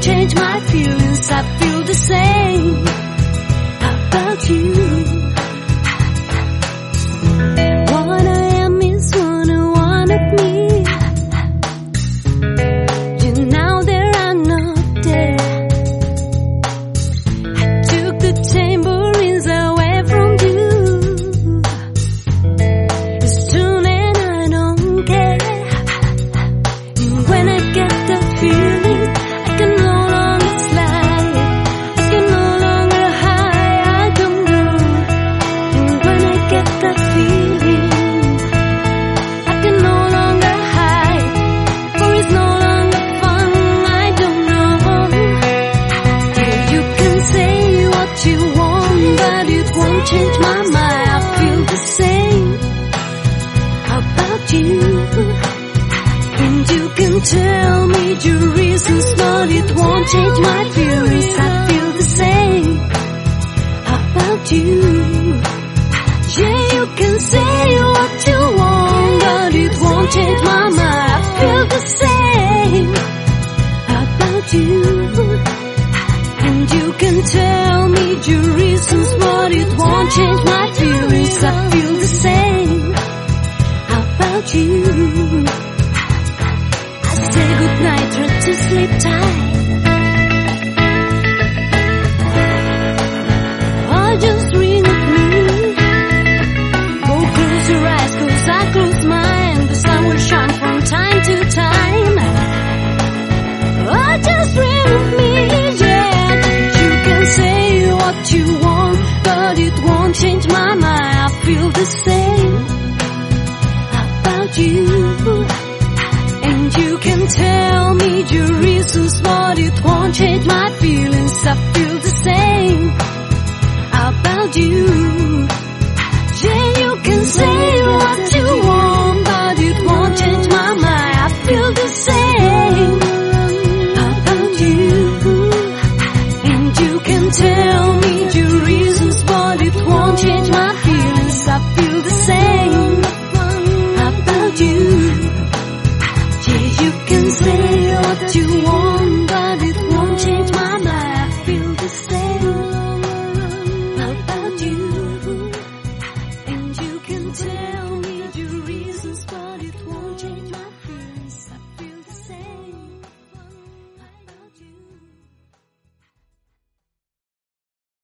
won't change my feelings. I feel the same about you. Change my mind. I feel the same about you. And you can tell me your reasons, but it won't change my feelings. I feel the same about you. Yeah, you can say what you want, but it won't change my mind. Change my feelings. I feel the same about you. I say goodnight, try to sleep tight. you. And you can tell me your reasons But it won't change my feelings. I feel the same about you. say what you want.